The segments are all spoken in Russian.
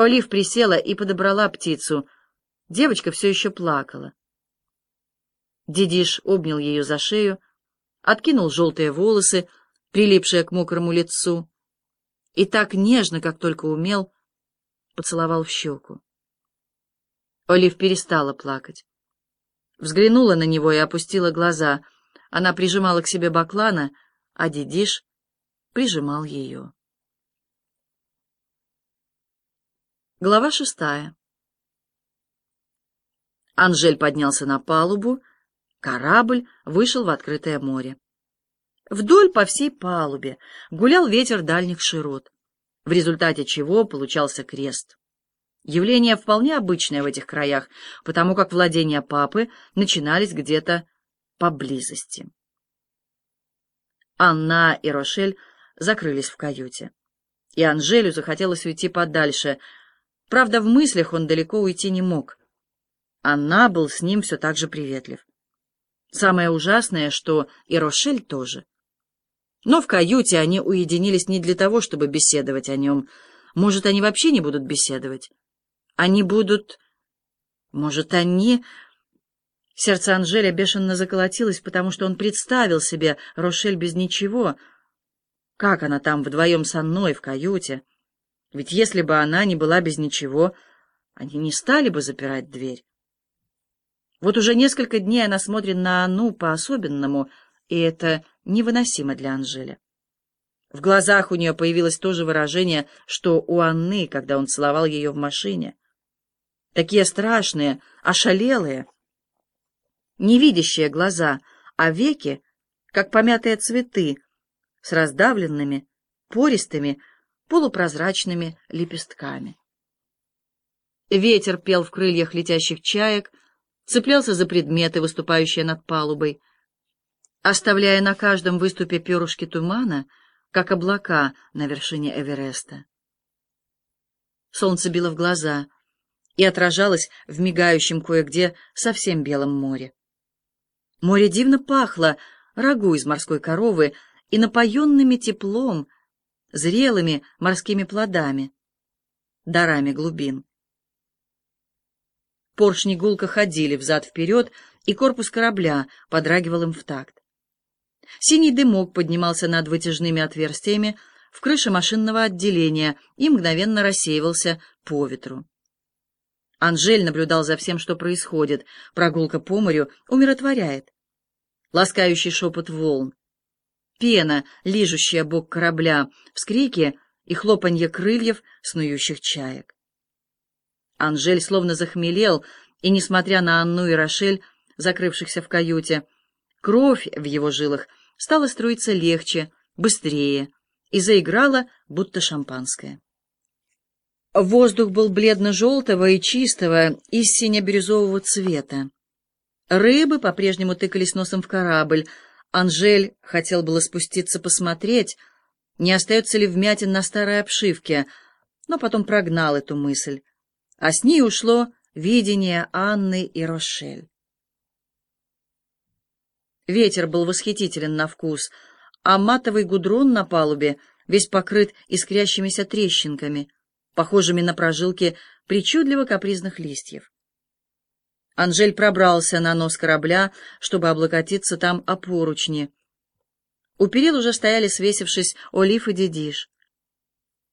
Олив присела и подобрала птицу. Девочка все еще плакала. Дидиш обнял ее за шею, откинул желтые волосы, прилипшие к мокрому лицу, и так нежно, как только умел, поцеловал в щеку. Олив перестала плакать. Взглянула на него и опустила глаза. Она прижимала к себе баклана, а Дидиш прижимал ее. Глава шестая. Анжель поднялся на палубу, корабль вышел в открытое море. Вдоль по всей палубе гулял ветер дальних широт, в результате чего получался крест. Явление вполне обычное в этих краях, потому как владения папы начинались где-то поблизости. Анна и Рошель закрылись в каюте, и Анжелю захотелось уйти подальше — Правда, в мыслях он далеко уйти не мог. Анна был с ним все так же приветлив. Самое ужасное, что и Рошель тоже. Но в каюте они уединились не для того, чтобы беседовать о нем. Может, они вообще не будут беседовать? Они будут... Может, они... Сердце Анжеля бешено заколотилось, потому что он представил себе Рошель без ничего. Как она там вдвоем со мной в каюте? Ведь если бы она не была без ничего, они не стали бы запирать дверь. Вот уже несколько дней она смотрит на Анну по-особенному, и это невыносимо для Анжеля. В глазах у нее появилось то же выражение, что у Анны, когда он целовал ее в машине. Такие страшные, ошалелые, невидящие глаза, а веки, как помятые цветы, с раздавленными, пористыми, полупрозрачными лепестками. Ветер пел в крыльях летящих чаек, цеплялся за предметы, выступающие над палубой, оставляя на каждом выступе перышки тумана, как облака на вершине Эвереста. Солнце било в глаза и отражалось в мигающем кое-где совсем белом море. Море дивно пахло рагу из морской коровы и напоенными теплом, зрелыми морскими плодами, дарами глубин. Поршни гулко ходили взад-вперед, и корпус корабля подрагивал им в такт. Синий дымок поднимался над вытяжными отверстиями в крыше машинного отделения и мгновенно рассеивался по ветру. Анжель наблюдал за всем, что происходит. Прогулка по морю умиротворяет. Ласкающий шепот волн, пена, лижущая бок корабля, вскрики и хлопанье крыльев снующих чаек. Анжель словно захмелел, и, несмотря на Анну и Рошель, закрывшихся в каюте, кровь в его жилах стала струиться легче, быстрее, и заиграла, будто шампанское. Воздух был бледно-желтого и чистого, из сине-бирюзового цвета. Рыбы по-прежнему тыкались носом в корабль, Анжель хотел было спуститься посмотреть, не остается ли вмятин на старой обшивке, но потом прогнал эту мысль, а с ней ушло видение Анны и Рошель. Ветер был восхитителен на вкус, а матовый гудрон на палубе весь покрыт искрящимися трещинками, похожими на прожилки причудливо капризных листьев. Анжель пробрался на нос корабля, чтобы облокотиться там о поручни. У перил уже стояли, свесившись, Олив и Дедиш.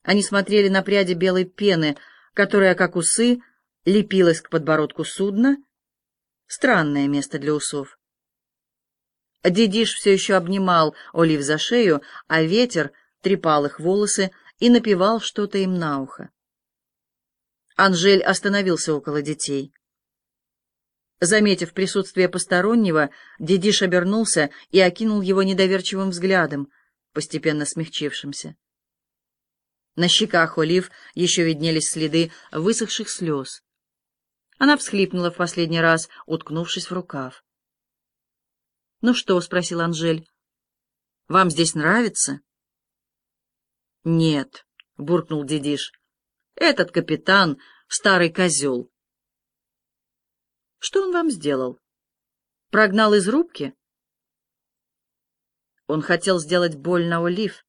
Они смотрели на пряди белой пены, которая, как усы, лепилась к подбородку судна. Странное место для усов. Дедиш все еще обнимал Олив за шею, а ветер трепал их волосы и напевал что-то им на ухо. Анжель остановился около детей. Заметив присутствие постороннего, Дедиш обернулся и окинул его недоверчивым взглядом, постепенно смягчившимся. На щеках Олив еще виднелись следы высохших слез. Она всхлипнула в последний раз, уткнувшись в рукав. — Ну что? — спросил Анжель. — Вам здесь нравится? — Нет, — буркнул Дедиш. — Этот капитан — старый козел. Что он вам сделал? Прогнал из рубки? Он хотел сделать больно Олив.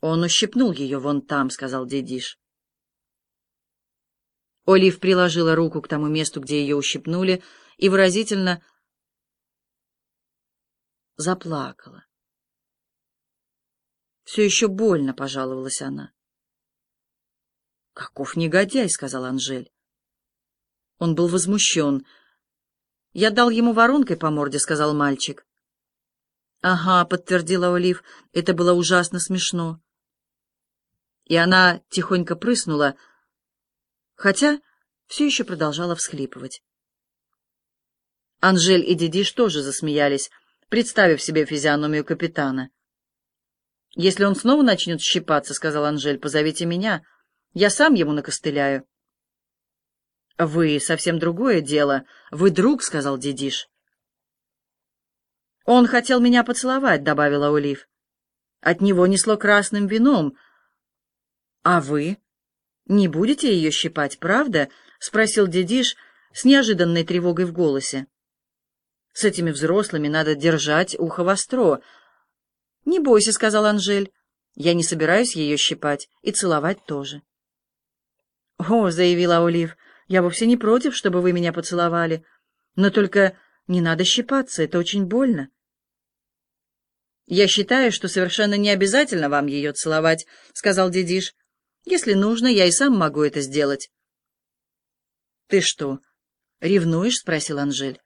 Он ущипнул ее вон там, — сказал Дедиш. Олив приложила руку к тому месту, где ее ущипнули, и выразительно заплакала. «Все еще больно», — пожаловалась она. «Каков негодяй», — сказал Анжель. Он был возмущен. «Я дал ему воронкой по морде», — сказал мальчик. «Ага», — подтвердила Олив, — «это было ужасно смешно». И она тихонько прыснула, хотя все еще продолжала всхлипывать. Анжель и Дидиш тоже засмеялись, представив себе физиономию капитана. «Если он снова начнет щипаться, — сказал Анжель, — позовите меня. Я сам ему накостыляю». «Вы совсем другое дело. Вы друг, — сказал Дидиш. «Он хотел меня поцеловать», — добавила Олив. «От него несло красным вином. А вы не будете ее щипать, правда?» — спросил Дидиш с неожиданной тревогой в голосе. «С этими взрослыми надо держать ухо востро». «Не бойся», — сказал Анжель. «Я не собираюсь ее щипать и целовать тоже». «О», — заявила Олив, — «я вовсе не против, чтобы вы меня поцеловали. Но только не надо щипаться, это очень больно». «Я считаю, что совершенно не обязательно вам ее целовать», — сказал Дидиш. «Если нужно, я и сам могу это сделать». «Ты что, ревнуешь?» — спросил Анжель.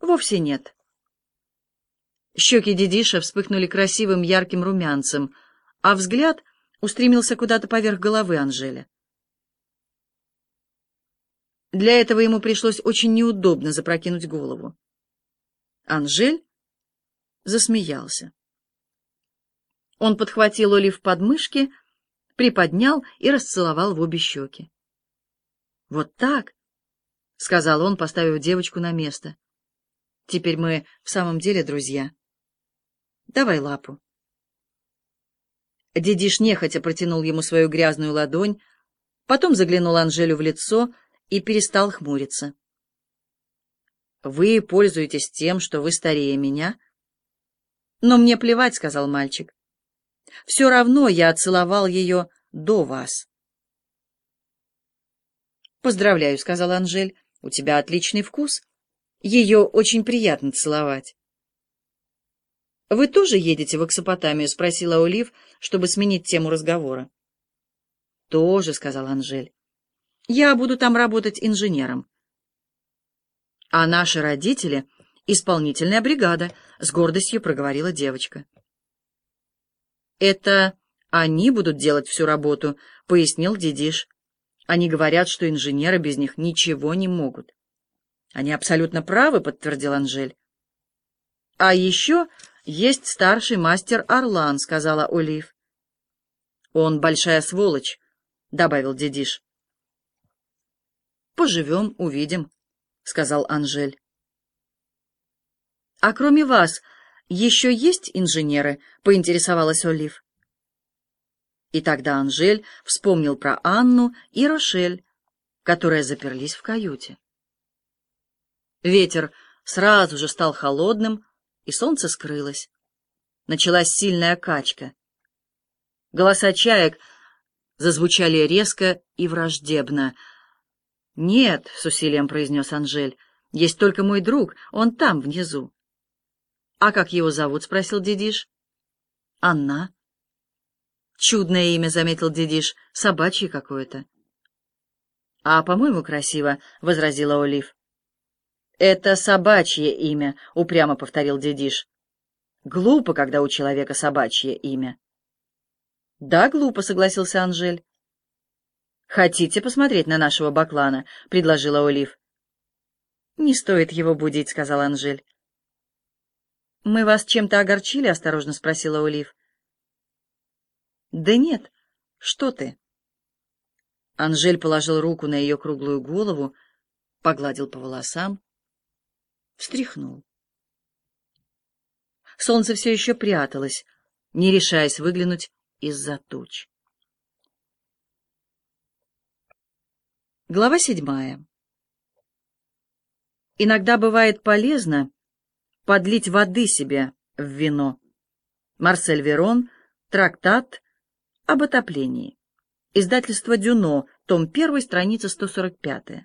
«Вовсе нет». Щеки Дидиша вспыхнули красивым ярким румянцем, а взгляд устремился куда-то поверх головы Анжеля. Для этого ему пришлось очень неудобно запрокинуть голову. Анжель засмеялся. Он подхватил Олив под мышки, приподнял и расцеловал в обе щеки. «Вот так», — сказал он, поставив девочку на место. «Теперь мы в самом деле друзья. Давай лапу». Дедиш нехотя протянул ему свою грязную ладонь, потом заглянул Анжелю в лицо и перестал хмуриться. «Вы пользуетесь тем, что вы старее меня?» «Но мне плевать», — сказал мальчик. «Все равно я целовал ее до вас». «Поздравляю», — сказал Анжель, — «у тебя отличный вкус. Ее очень приятно целовать». «Вы тоже едете в Аксопотамию?» — спросила Олив, чтобы сменить тему разговора. «Тоже», — сказал Анжель. «Я буду там работать инженером». «А наши родители исполнительная бригада», — с гордостью проговорила девочка. «Это они будут делать всю работу», — пояснил Дидиш. «Они говорят, что инженеры без них ничего не могут». «Они абсолютно правы», — подтвердил Анжель. «А еще есть старший мастер Орлан», — сказала Олив. «Он большая сволочь», — добавил Дидиш. «Поживем, увидим», — сказал Анжель. «А кроме вас еще есть инженеры?» — поинтересовалась Олив. И тогда Анжель вспомнил про Анну и Рошель, которые заперлись в каюте. Ветер сразу же стал холодным, и солнце скрылось. Началась сильная качка. Голоса чаек зазвучали резко и враждебно. «Нет», — с усилием произнес Анжель, — «есть только мой друг, он там, внизу». «А как его зовут?» — спросил Дидиш. «Анна». «Чудное имя», — заметил Дидиш, — «собачье какое-то». «А, по-моему, красиво», — возразила Олив. «Это собачье имя», — упрямо повторил Дидиш. «Глупо, когда у человека собачье имя». «Да, глупо», — согласился Анжель. «Хотите посмотреть на нашего баклана?» — предложила Олив. «Не стоит его будить», — сказал Анжель. «Мы вас чем-то огорчили?» — осторожно спросила Олив. «Да нет, что ты?» Анжель положил руку на ее круглую голову, погладил по волосам, встряхнул. Солнце все еще пряталось, не решаясь выглянуть из-за туч. Глава седьмая. Иногда бывает полезно подлить воды себе в вино. Марсель Верон, трактат об отоплении. Издательство «Дюно», том 1, страница 145.